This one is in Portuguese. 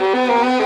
Música